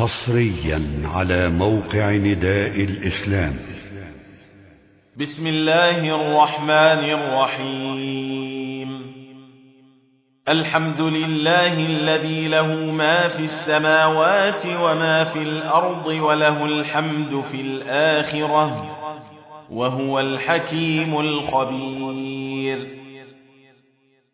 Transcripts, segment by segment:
حصريا على موقع نداء الإسلام. بسم الله الرحمن الرحيم. الحمد لله الذي له ما في السماوات وما في الأرض وله الحمد في الآخرة وهو الحكيم الخبير.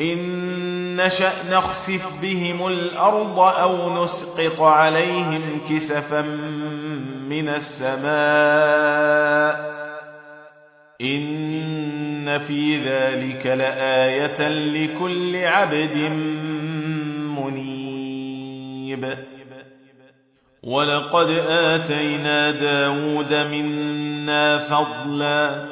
إن نشأ نخسف بهم الأرض أو نسقط عليهم كسفا من السماء إن في ذلك لآية لكل عبد منيب ولقد آتينا داود منا فضلا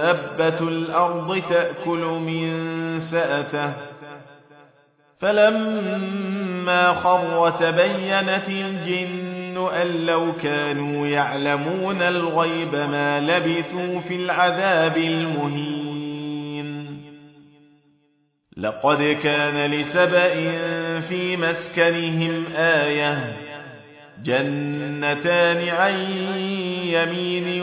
دابة الأرض تأكل من سأته فلما خر تبينت الجن أن لو كانوا يعلمون الغيب ما لبثوا في العذاب المهين لقد كان لسبأ في مسكنهم آية جنتان عن يمين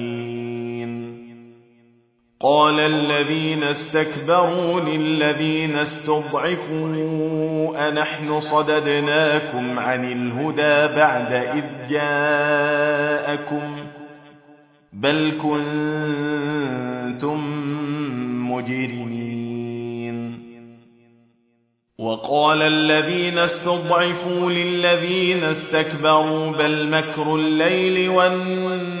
قال الذين استكبروا للذين استضعفوا أنحن صددناكم عن الهدى بعد إذ جاءكم بل كنتم مجرمين. وقال الذين استضعفوا للذين استكبروا بل مكر الليل والنهار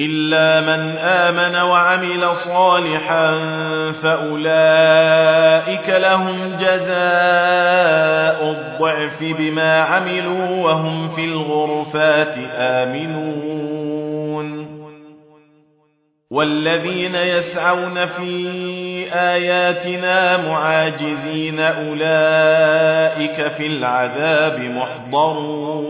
إلا من آمن وعمل صالحا فأولئك لهم جزاء الضعف بما عملوا وهم في الغرفات آمنون. والذين يسعون في آياتنا معاجزين أولئك في العذاب محضرون.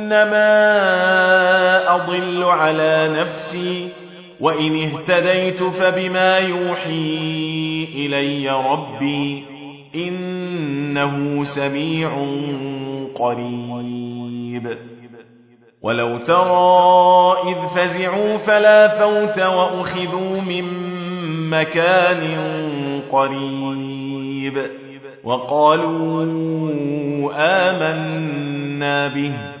فإنما أضل على نفسي وإن اهتديت فبما يوحي إلي ربي إنه سميع قريب. ولو ترى إذ فزعوا فلا فوت وأخذوا من مكان قريب. وقالوا آمنا به.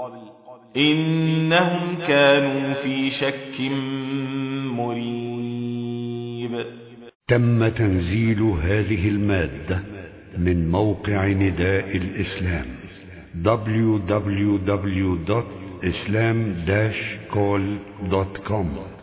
إنهم كانوا في شك مريب. تم تنزيل هذه المادة من موقع نداء الإسلام www.islam-call.com